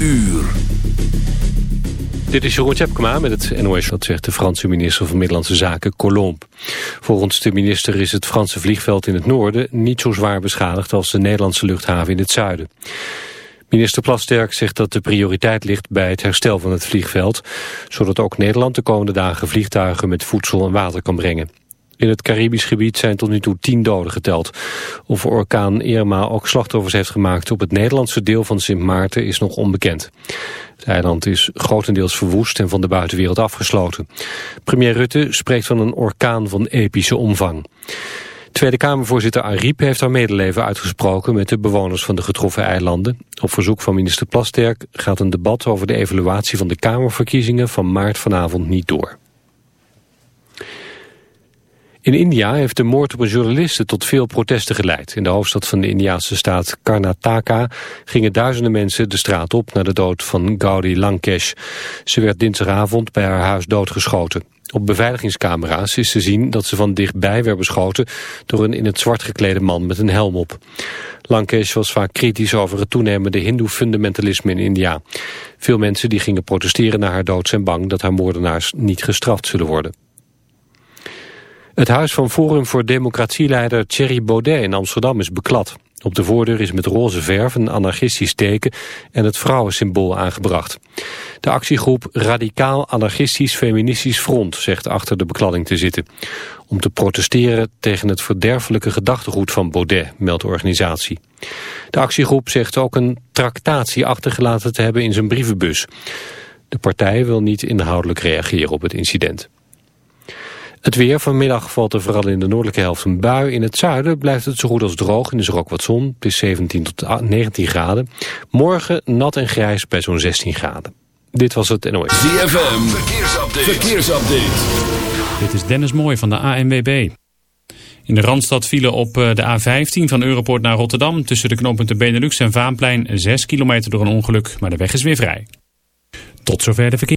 uur. Dit is Jeroen Tjepkema met het NOS, dat zegt de Franse minister van Middellandse Zaken, Colomb. Volgens de minister is het Franse vliegveld in het noorden niet zo zwaar beschadigd als de Nederlandse luchthaven in het zuiden. Minister Plasterk zegt dat de prioriteit ligt bij het herstel van het vliegveld, zodat ook Nederland de komende dagen vliegtuigen met voedsel en water kan brengen. In het Caribisch gebied zijn tot nu toe tien doden geteld. Of orkaan Irma ook slachtoffers heeft gemaakt op het Nederlandse deel van Sint Maarten is nog onbekend. Het eiland is grotendeels verwoest en van de buitenwereld afgesloten. Premier Rutte spreekt van een orkaan van epische omvang. Tweede Kamervoorzitter Ariep heeft haar medeleven uitgesproken met de bewoners van de getroffen eilanden. Op verzoek van minister Plasterk gaat een debat over de evaluatie van de Kamerverkiezingen van maart vanavond niet door. In India heeft de moord op een journaliste tot veel protesten geleid. In de hoofdstad van de Indiaanse staat Karnataka gingen duizenden mensen de straat op na de dood van Gauri Lankesh. Ze werd dinsdagavond bij haar huis doodgeschoten. Op beveiligingscamera's is te zien dat ze van dichtbij werd beschoten door een in het zwart geklede man met een helm op. Lankesh was vaak kritisch over het toenemende hindoe-fundamentalisme in India. Veel mensen die gingen protesteren na haar dood zijn bang dat haar moordenaars niet gestraft zullen worden. Het huis van Forum voor Democratieleider Thierry Baudet in Amsterdam is beklad. Op de voordeur is met roze verf een anarchistisch teken en het vrouwensymbool aangebracht. De actiegroep Radicaal Anarchistisch Feministisch Front zegt achter de bekladding te zitten. Om te protesteren tegen het verderfelijke gedachtegoed van Baudet, meldt de organisatie. De actiegroep zegt ook een tractatie achtergelaten te hebben in zijn brievenbus. De partij wil niet inhoudelijk reageren op het incident. Het weer vanmiddag valt er vooral in de noordelijke helft een bui. In het zuiden blijft het zo goed als droog en is er ook wat zon. Het is 17 tot 19 graden. Morgen nat en grijs bij zo'n 16 graden. Dit was het NOS. ZFM, verkeersupdate. verkeersupdate. Dit is Dennis Mooij van de ANWB. In de Randstad vielen op eh, de A15 van Europort naar Rotterdam... tussen de knooppunten Benelux en Vaanplein 6 kilometer door een ongeluk. Maar de weg is weer vrij. Tot zover de verkeer.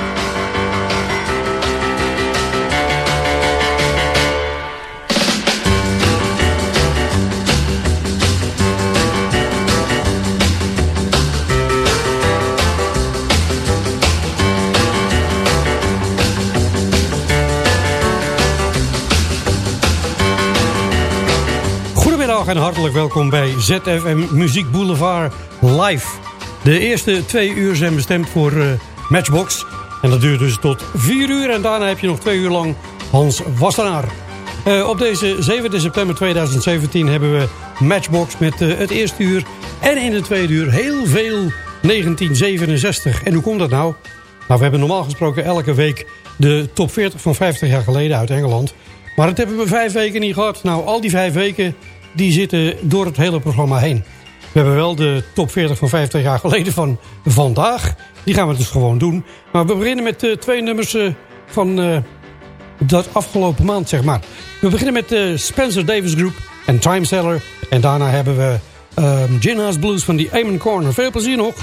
En hartelijk welkom bij ZFM Muziek Boulevard Live. De eerste twee uur zijn bestemd voor uh, Matchbox. En dat duurt dus tot vier uur. En daarna heb je nog twee uur lang Hans Wassenaar. Uh, op deze 7 september 2017 hebben we Matchbox met uh, het eerste uur. En in het tweede uur heel veel 1967. En hoe komt dat nou? Nou, we hebben normaal gesproken elke week de top 40 van 50 jaar geleden uit Engeland. Maar dat hebben we vijf weken niet gehad. Nou, al die vijf weken die zitten door het hele programma heen. We hebben wel de top 40 van 50 jaar geleden van vandaag. Die gaan we dus gewoon doen. Maar we beginnen met uh, twee nummers uh, van uh, dat afgelopen maand, zeg maar. We beginnen met de Spencer Davis Group en Time Seller. En daarna hebben we um, Gin House Blues van die Amen Corner. Veel plezier nog.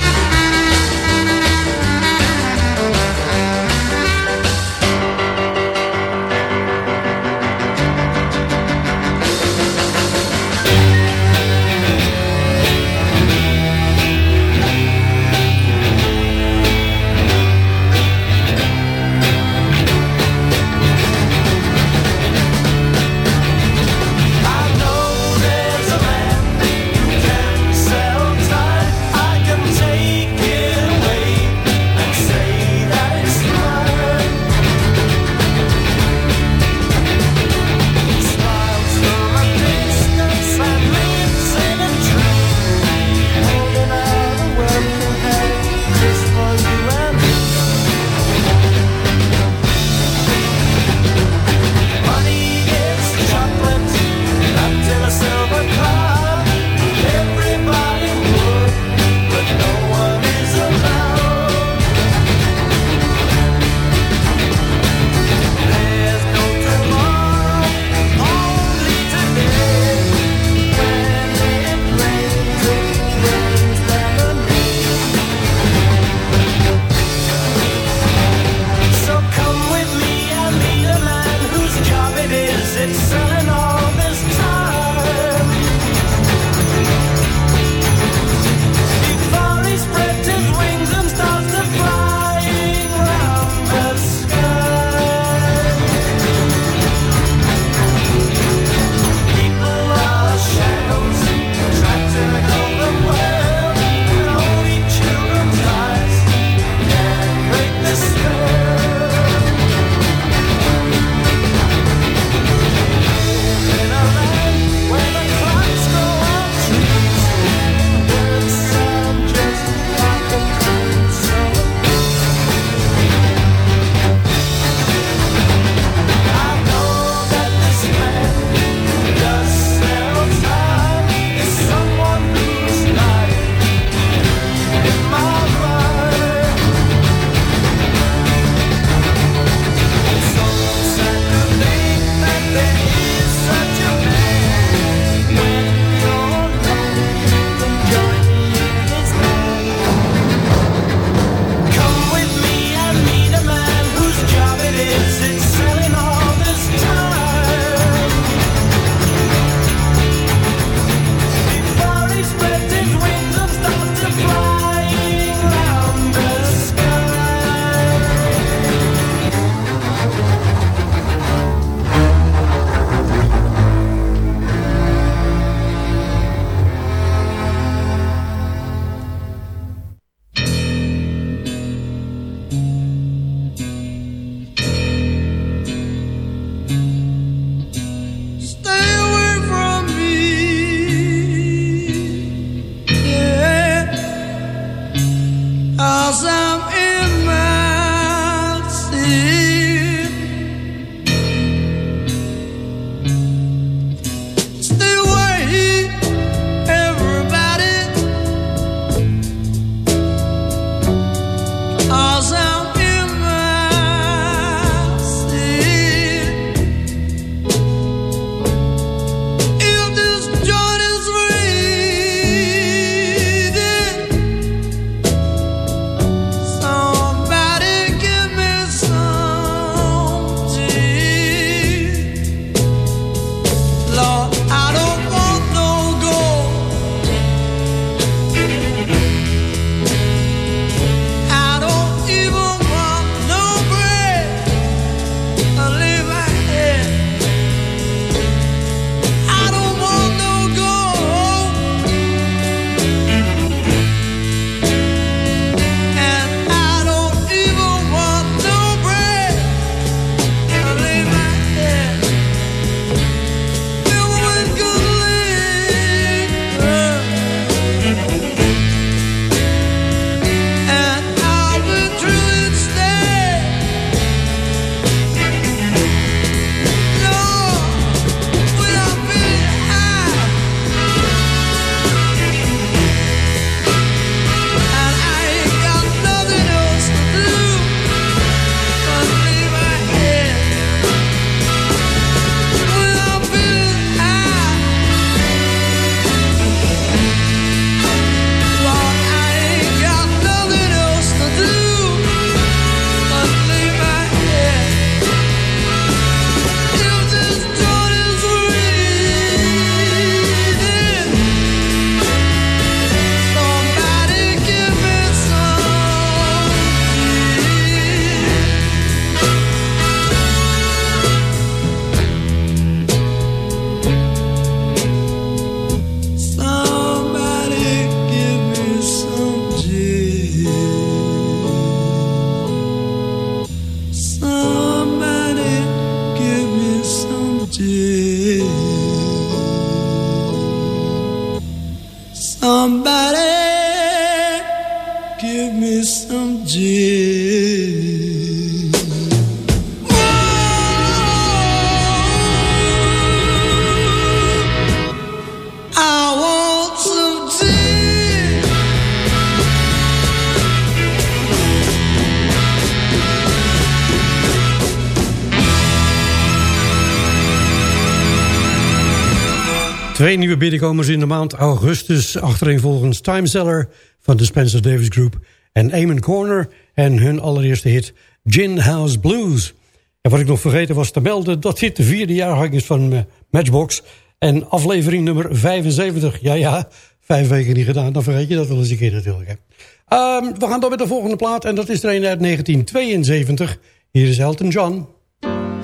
Twee nieuwe binnenkomers in de maand augustus. Achtereenvolgens Time Seller van de Spencer Davis Group en Eamon Corner. En hun allereerste hit Gin House Blues. En wat ik nog vergeten was te melden, dat dit de vierde jaargang is van eh, Matchbox. En aflevering nummer 75. Ja, ja, vijf weken niet gedaan, dan vergeet je dat wel eens een keer natuurlijk. Hè. Um, we gaan dan met de volgende plaat en dat is er een uit 1972. Hier is Elton John.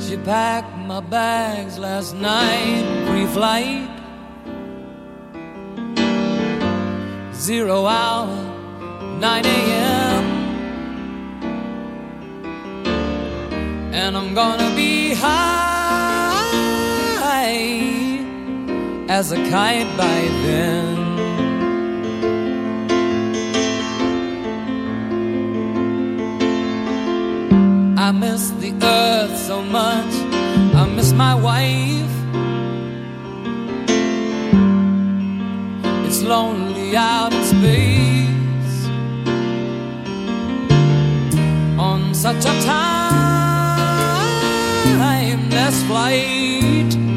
She packed my bags last night, flight. zero hour, 9 a.m. And I'm gonna be high as a kite by then. I miss the earth so much, I miss my wife. lonely out in space on such a timeless flight.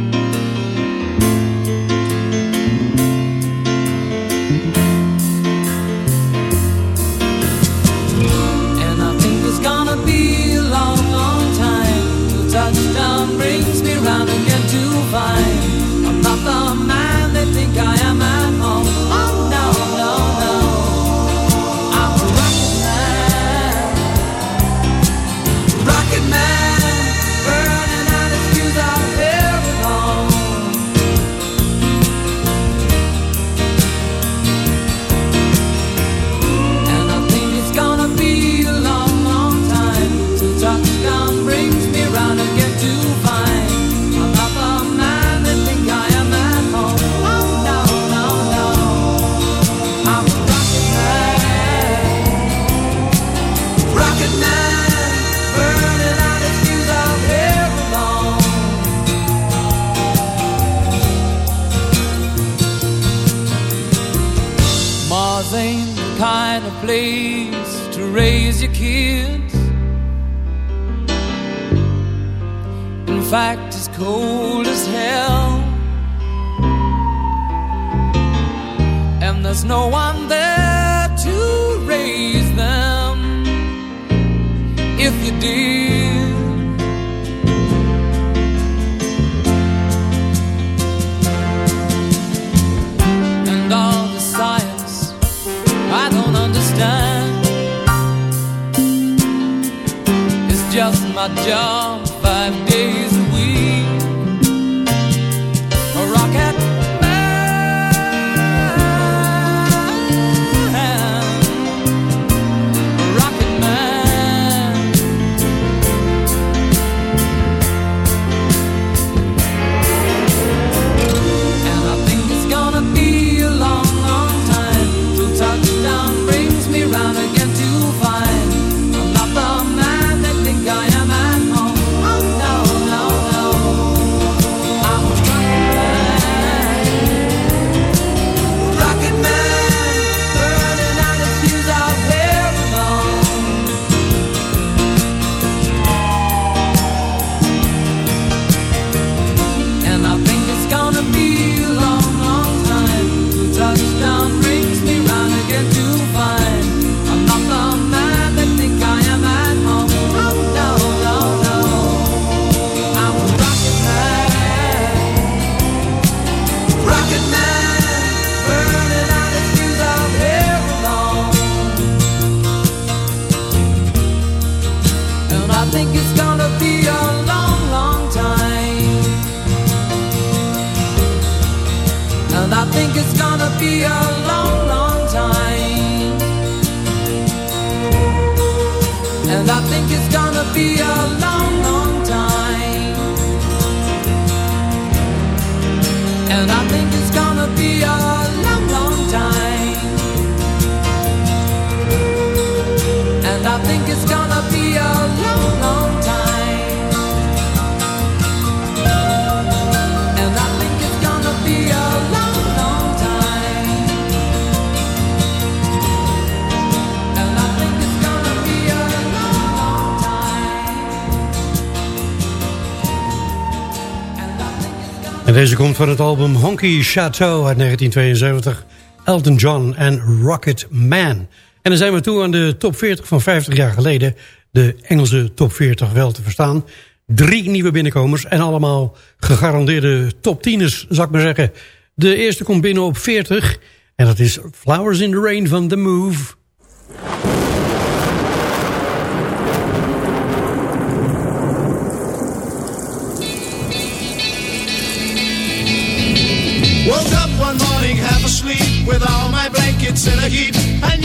Komt van het album Honky Chateau uit 1972. Elton John en Rocket Man. En dan zijn we toe aan de top 40 van 50 jaar geleden. De Engelse top 40 wel te verstaan. Drie nieuwe binnenkomers en allemaal gegarandeerde top 10'ers, zou ik maar zeggen. De eerste komt binnen op 40 en dat is Flowers in the Rain van The Move. My blankets in a heap and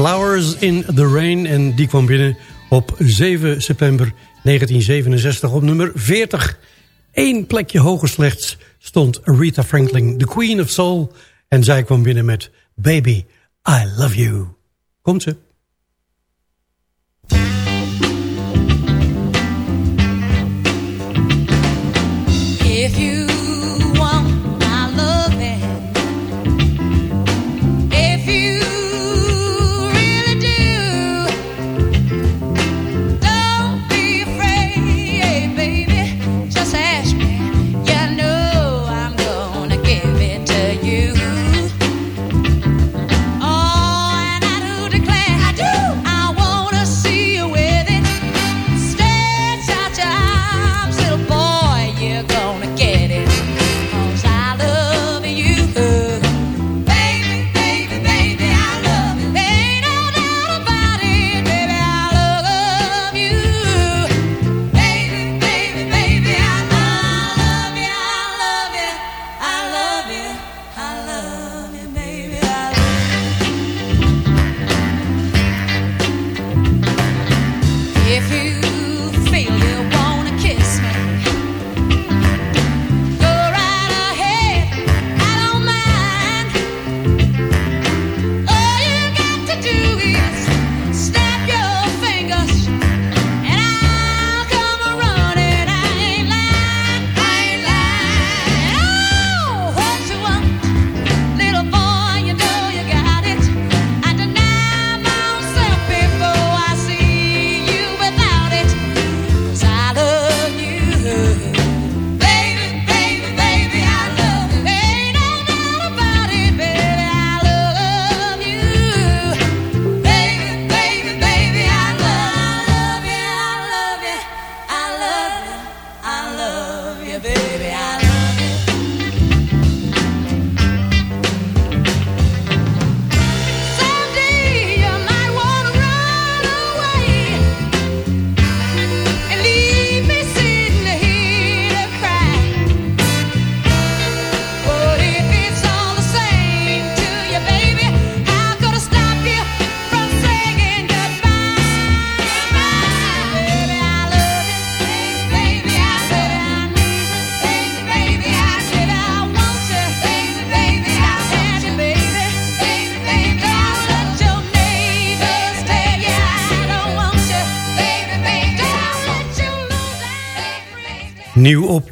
Flowers in the Rain. En die kwam binnen op 7 september 1967 op nummer 40. Eén plekje hoger slechts stond Rita Franklin, the Queen of Soul. En zij kwam binnen met Baby, I Love You. Komt ze.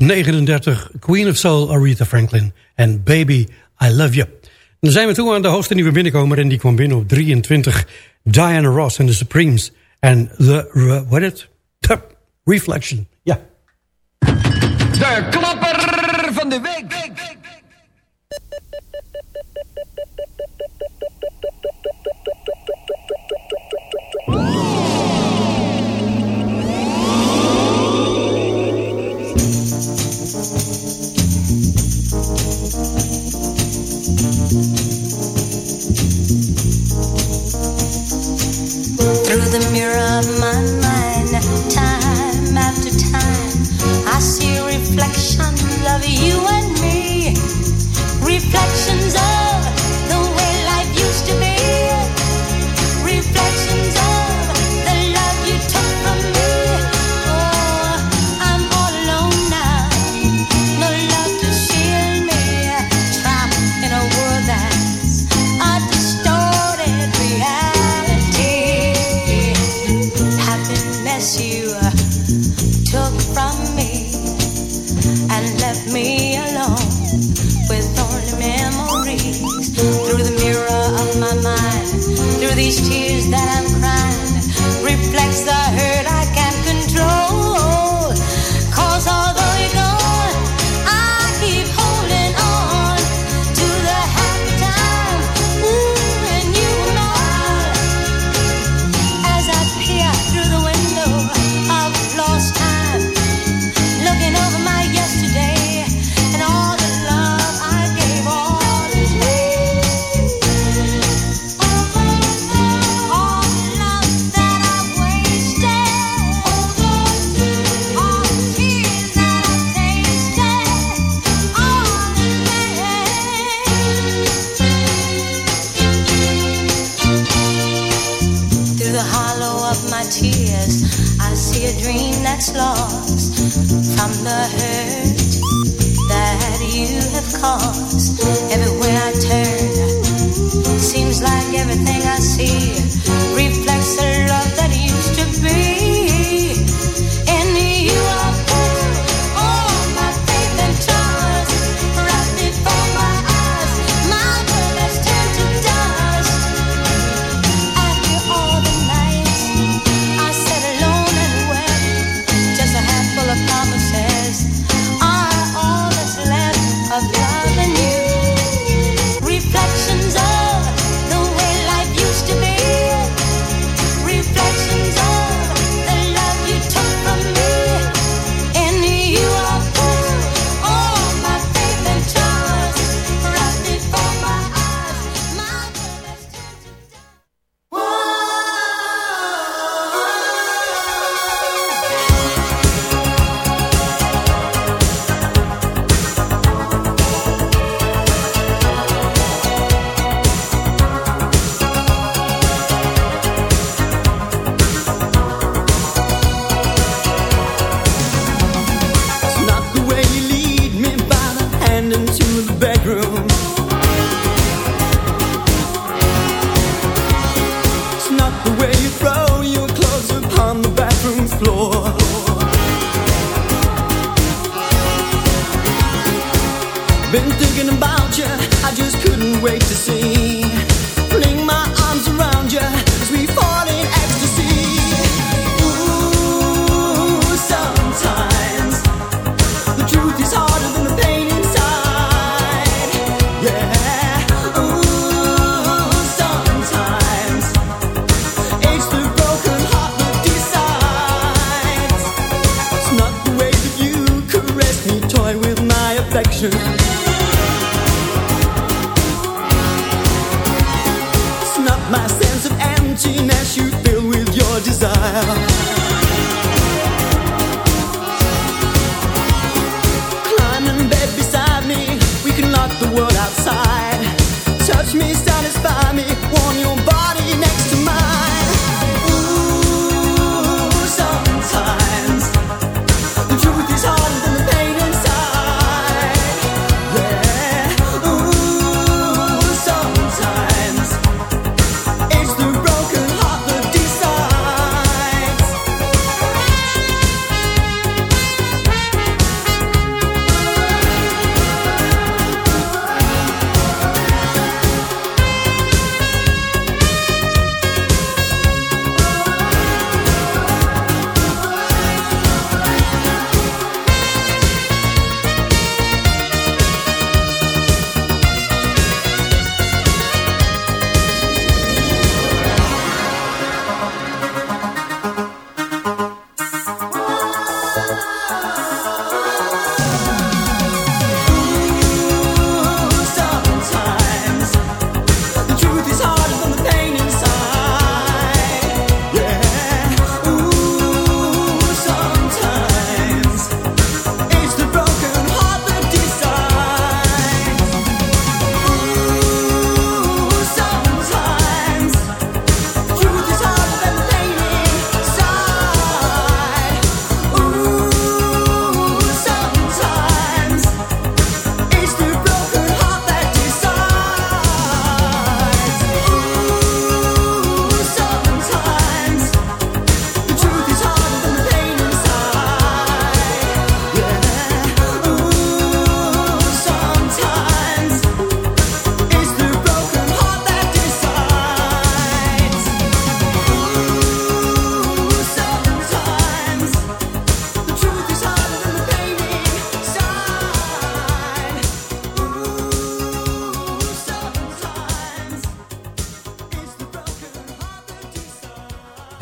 39, Queen of Soul, Aretha Franklin en Baby, I Love You. Dan zijn we toe aan de hoogste nieuwe binnenkomen en die kwam binnen op 23. Diana Ross en The Supremes en The, what it? The Reflection, ja. Yeah.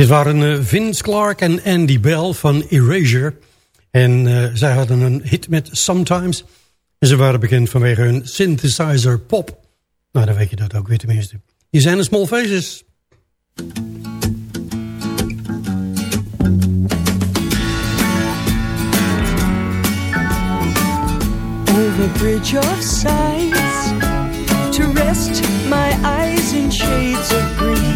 Dit waren eh, Vince Clark en Andy Bell van Erasure. En uh, zij hadden een hit met Sometimes. En ze waren bekend vanwege hun synthesizer pop. Nou, dan weet je dat ook weer tenminste. Hier zijn de Small Faces. over bridge of sighs to rest my eyes in shades of green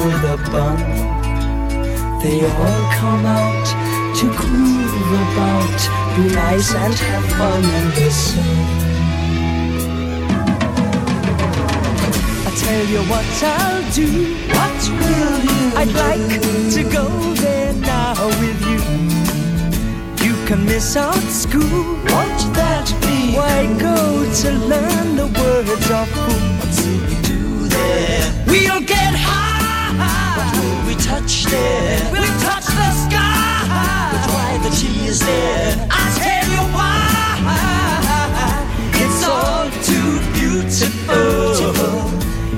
With a bun. They all come out to groove about, be nice and have fun in the sun. tell you what I'll do. What will you I'd like to go there now with you. You can miss out school. Won't that be? Why go to learn the words of fool? What's we do there? We'll get will we touch there? We'll touch the sky. But why the cheese there? I tell you why. It's all too beautiful.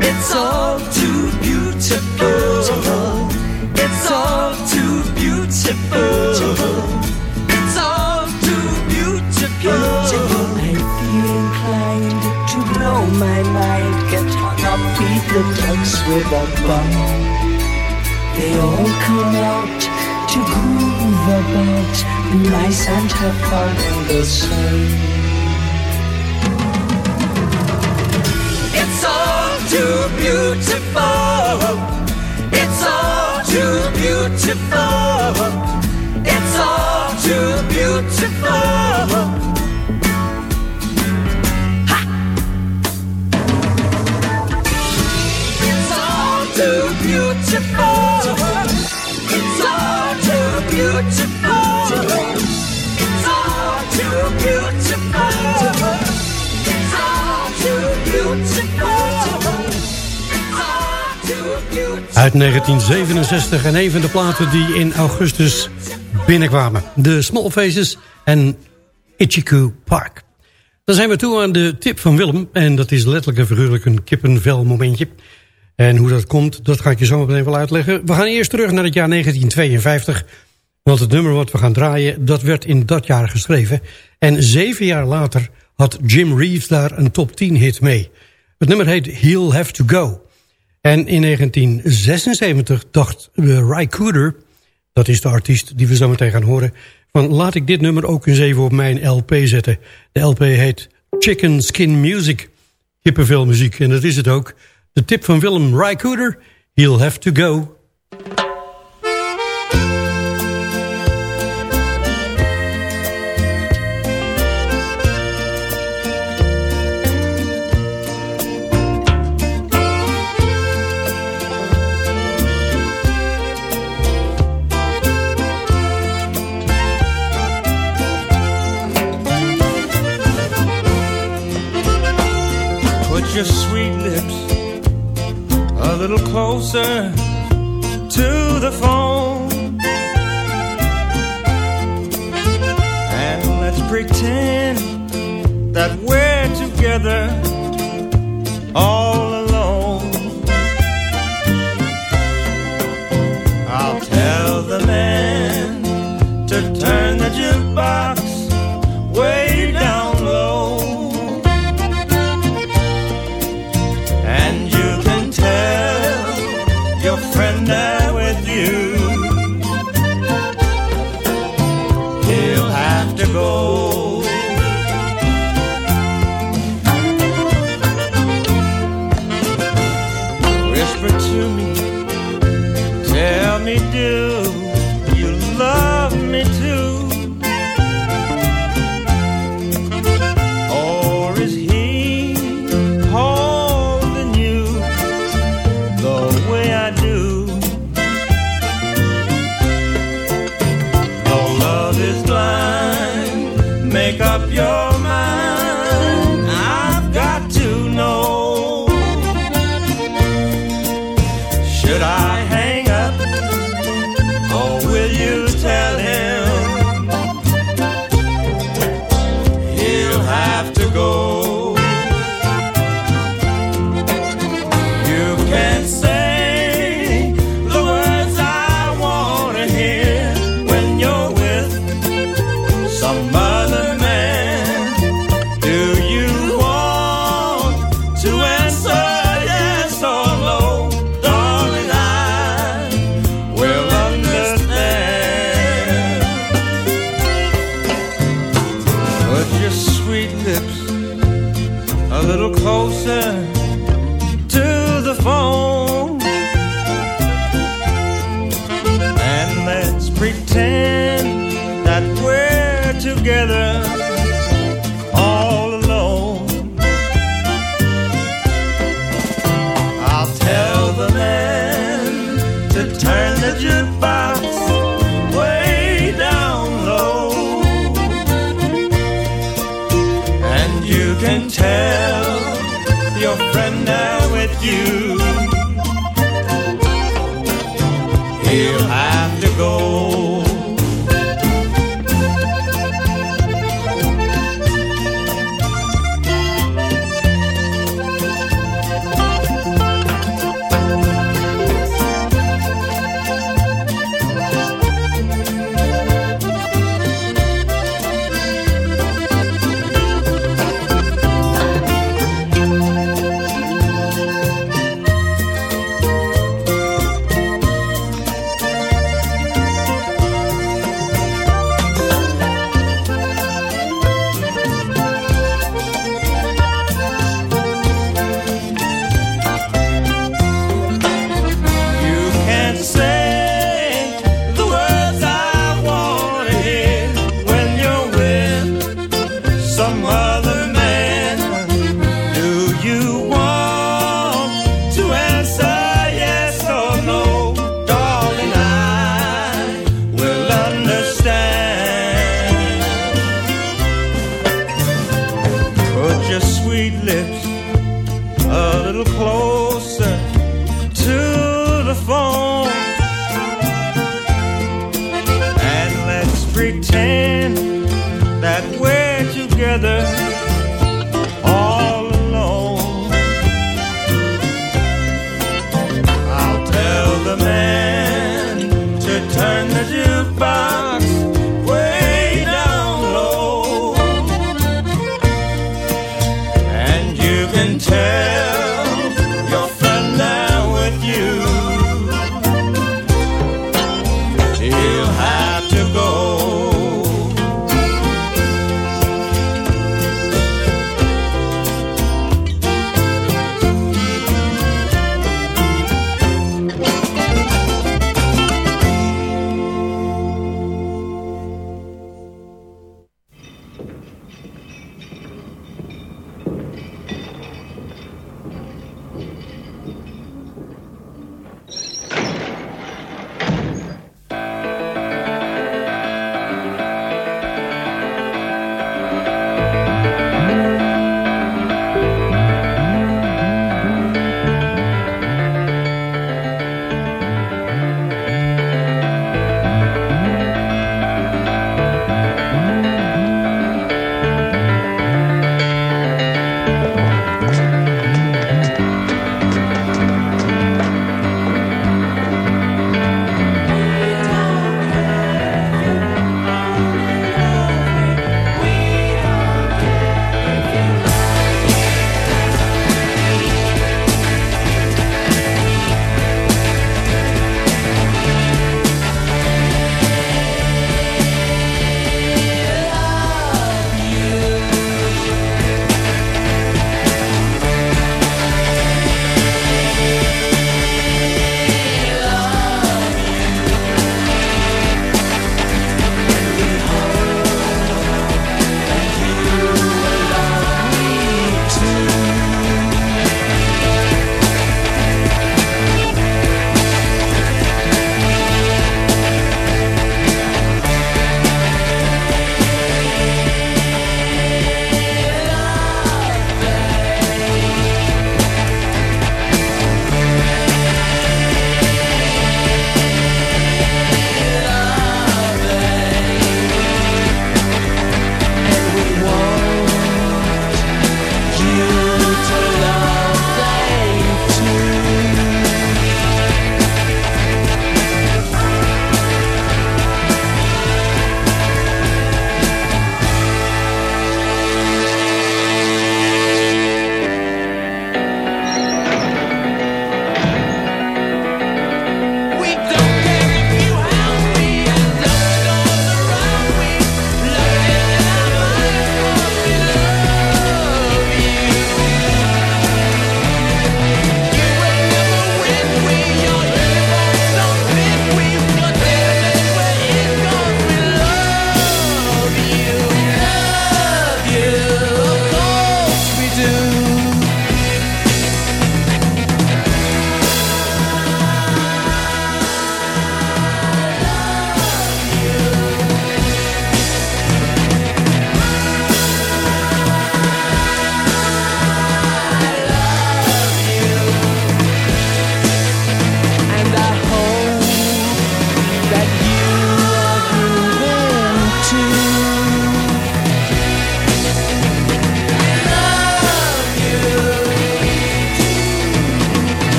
It's all too beautiful. It's all too beautiful. It's all too beautiful. I feel inclined to blow my mind, get hung up, feed the ducks with a bun. They all come out to groove about, be nice and have fun in the sun. It's all too beautiful. It's all too beautiful. It's all too beautiful. It's all too beautiful. Uit 1967 en een van de platen die in augustus binnenkwamen. De Small Faces en Ichiku Park. Dan zijn we toe aan de tip van Willem. En dat is letterlijk en figuurlijk een kippenvel momentje. En hoe dat komt, dat ga ik je zo meteen wel uitleggen. We gaan eerst terug naar het jaar 1952. Want het nummer wat we gaan draaien, dat werd in dat jaar geschreven. En zeven jaar later had Jim Reeves daar een top 10 hit mee. Het nummer heet He'll Have To Go. En in 1976 dacht Ry Cooder, dat is de artiest die we zo meteen gaan horen... van laat ik dit nummer ook eens even op mijn LP zetten. De LP heet Chicken Skin Music, kippenvel muziek. En dat is het ook. De tip van Willem Ry Cooder, He'll Have To Go... you.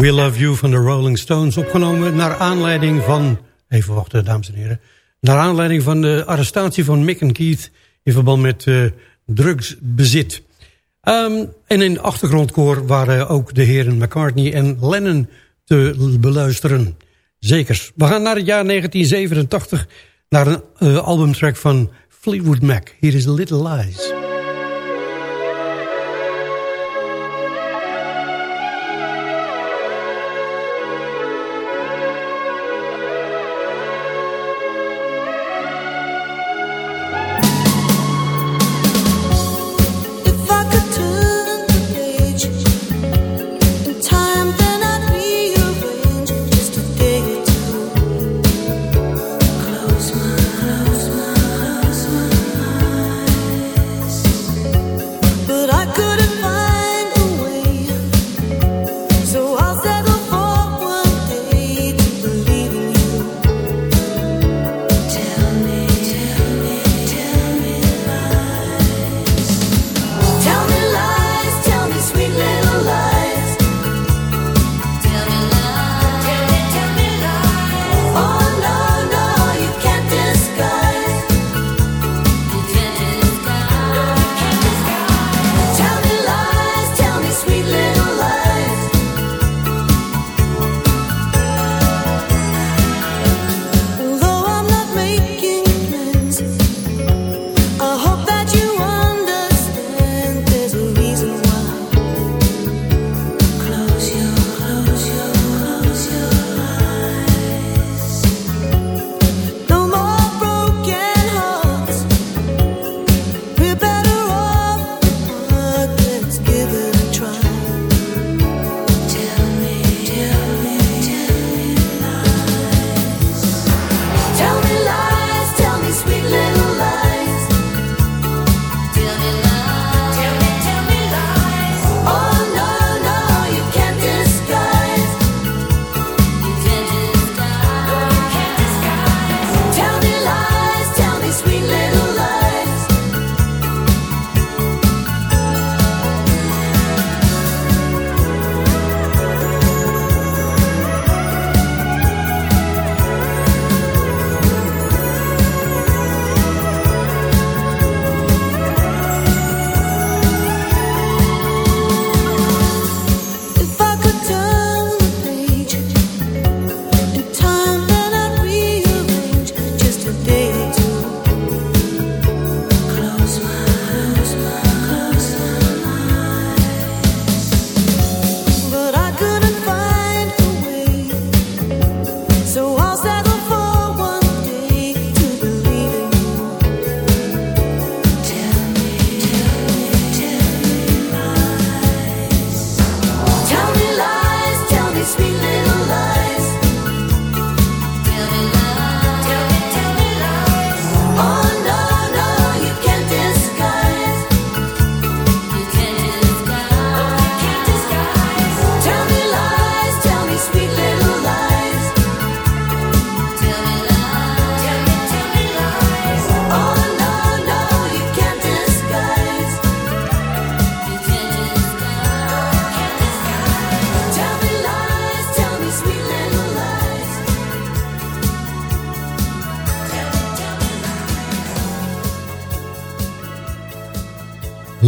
We Love You van de Rolling Stones opgenomen naar aanleiding van... Even wachten, dames en heren. Naar aanleiding van de arrestatie van Mick en Keith... in verband met uh, drugsbezit. Um, en in de achtergrondkoor waren ook de heren McCartney en Lennon te beluisteren. Zekers. We gaan naar het jaar 1987... naar een uh, albumtrack van Fleetwood Mac. Hier is Little Lies.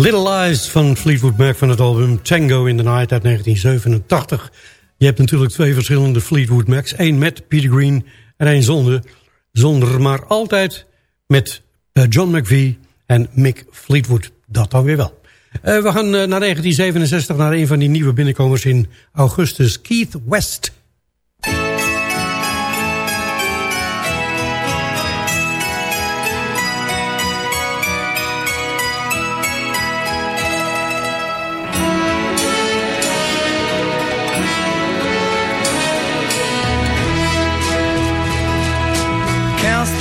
Little Lies van Fleetwood Mac van het album Tango in the Night uit 1987. Je hebt natuurlijk twee verschillende Fleetwood Macs. één met Peter Green en één zonder. Zonder, maar altijd met uh, John McVie en Mick Fleetwood. Dat dan weer wel. Uh, we gaan uh, naar 1967 naar een van die nieuwe binnenkomers in augustus. Keith West.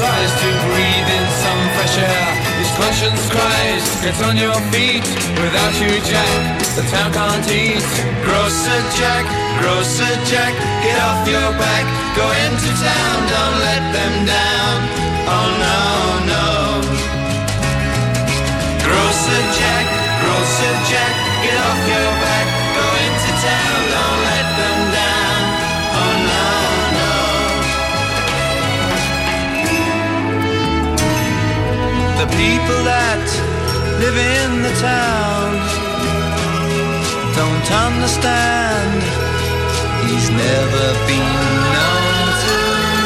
tries to breathe in some fresh air. His conscience cries, get on your feet. Without you, Jack, the town can't eat. Grocer Jack, Grocer Jack, get off your back. Go into town, don't let them down. Oh no, no. Grocer Jack, Grocer Jack, get off your people that live in the town don't understand. He's never been known to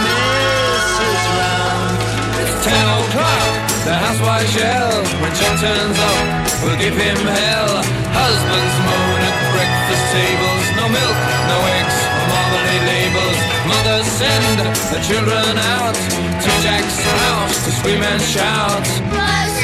miss his round. It's ten o'clock, the housewife yell. When John turns up, we'll give him hell. Husbands moan at breakfast tables. No milk, no eggs, marmalade labels. Mothers send the children out to Jack's house to scream and shout.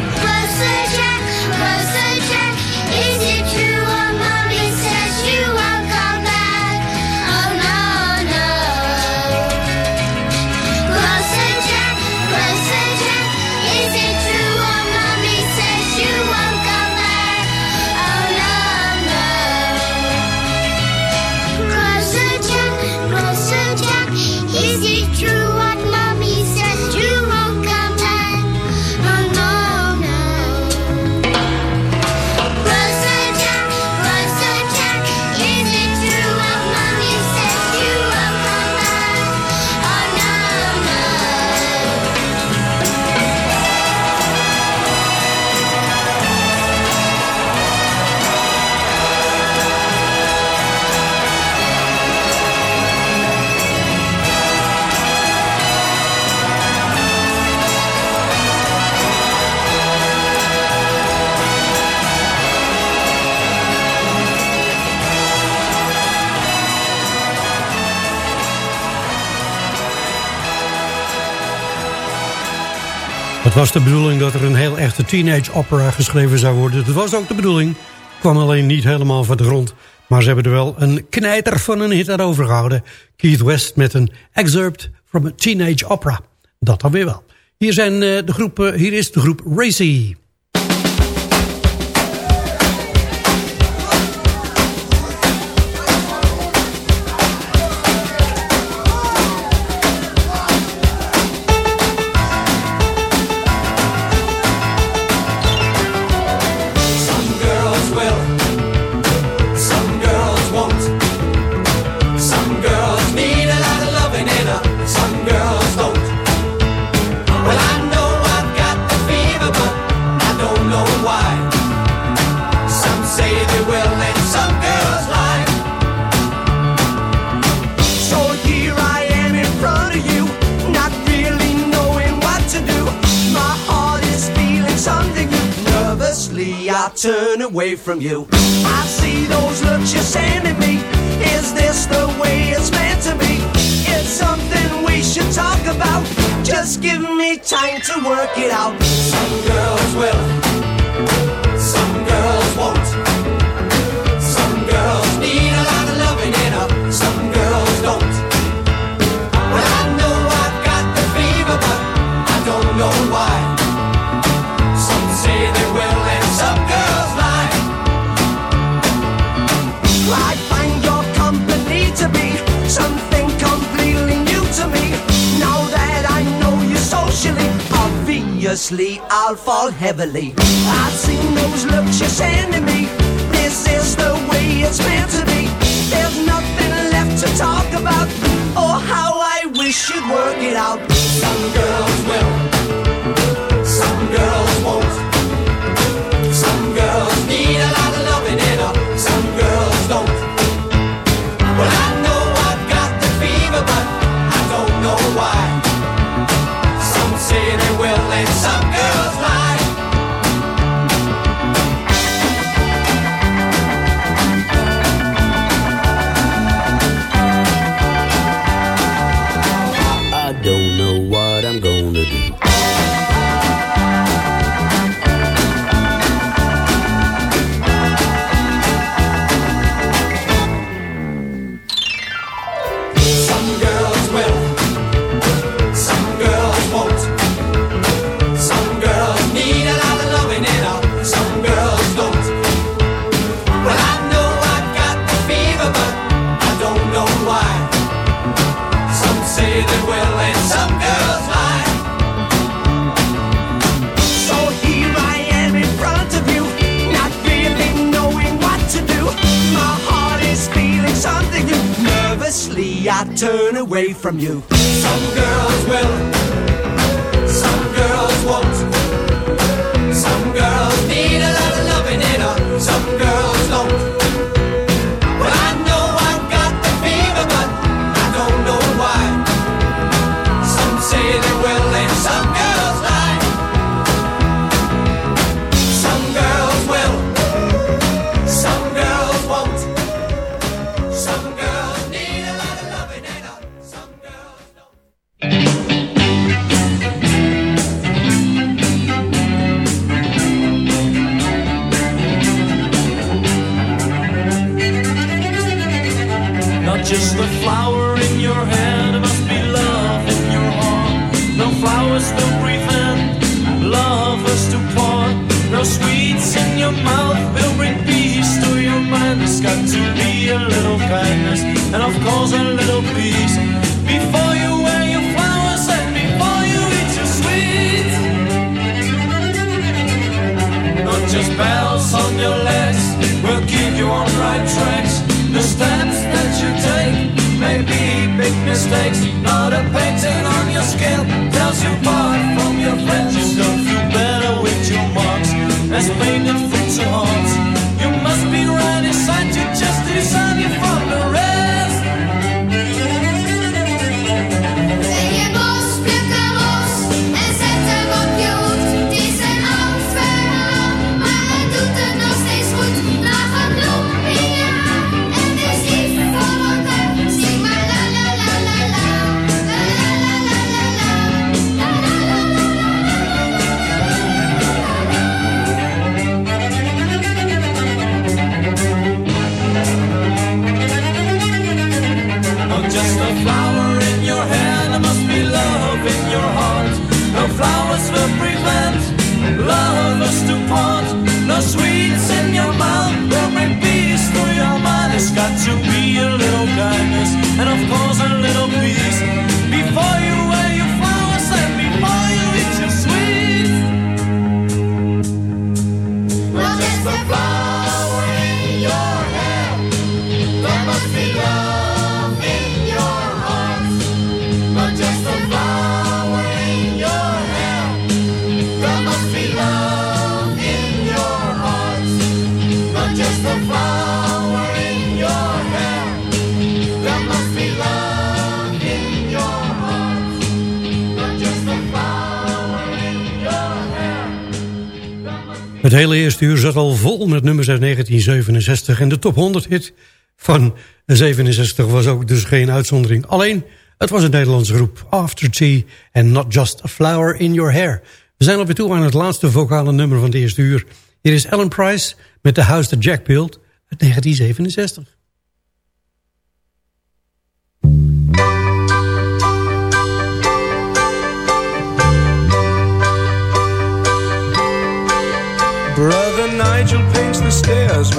Het was de bedoeling dat er een heel echte teenage opera geschreven zou worden. Dat was ook de bedoeling. Kwam alleen niet helemaal van de grond. Maar ze hebben er wel een knijter van een hit aan overgehouden. Keith West met een excerpt from a teenage opera. Dat dan weer wel. Hier, zijn, eh, de groep, eh, hier is de groep Racy. From you. closely, I'll fall heavily. I've seen those looks you're sending me. This is the way it's meant to be. There's nothing left to talk about. Oh, how I wish you'd work it out. Some girls will. you. Het hele eerste uur zat al vol met nummers uit 1967... en de top 100 hit van 67 was ook dus geen uitzondering. Alleen, het was een Nederlandse groep. After Tea and Not Just a Flower in Your Hair. We zijn alweer toe aan het laatste vocale nummer van het eerste uur. Hier is Ellen Price met The House That Jack Built uit 1967.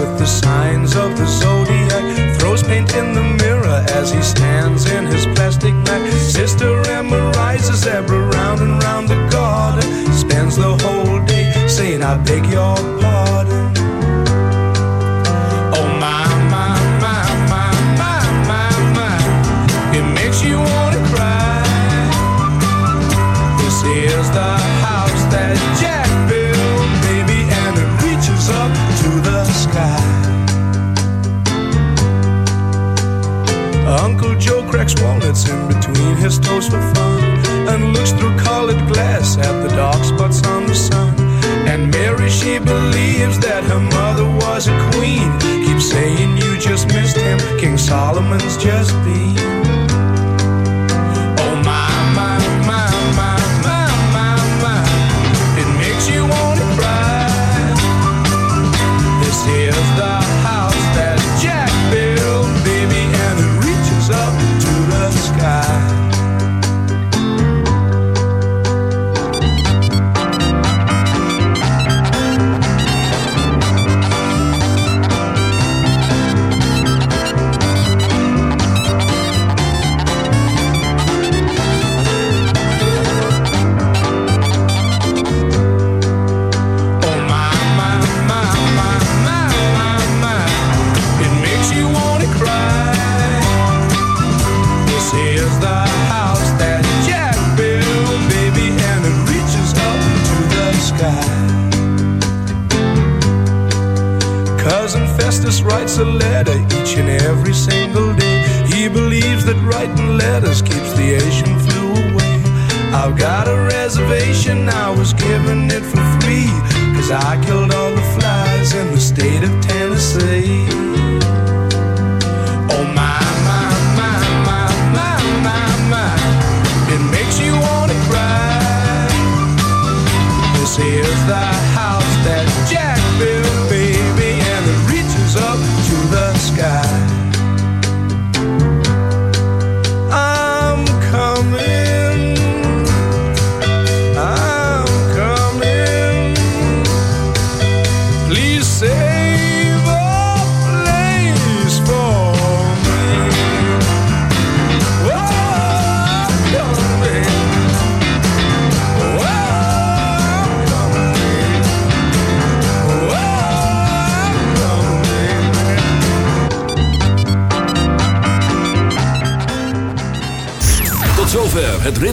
with the signs of the zodiac. Throws paint in the mirror as he stands in his plastic bag. Sister Emma rises ever round and round the garden. Spends the whole day saying, I beg your his toes for fun and looks through colored glass at the dark spots on the sun. And Mary, she believes that her mother was a queen. Keeps saying you just missed him, King Solomon's just been.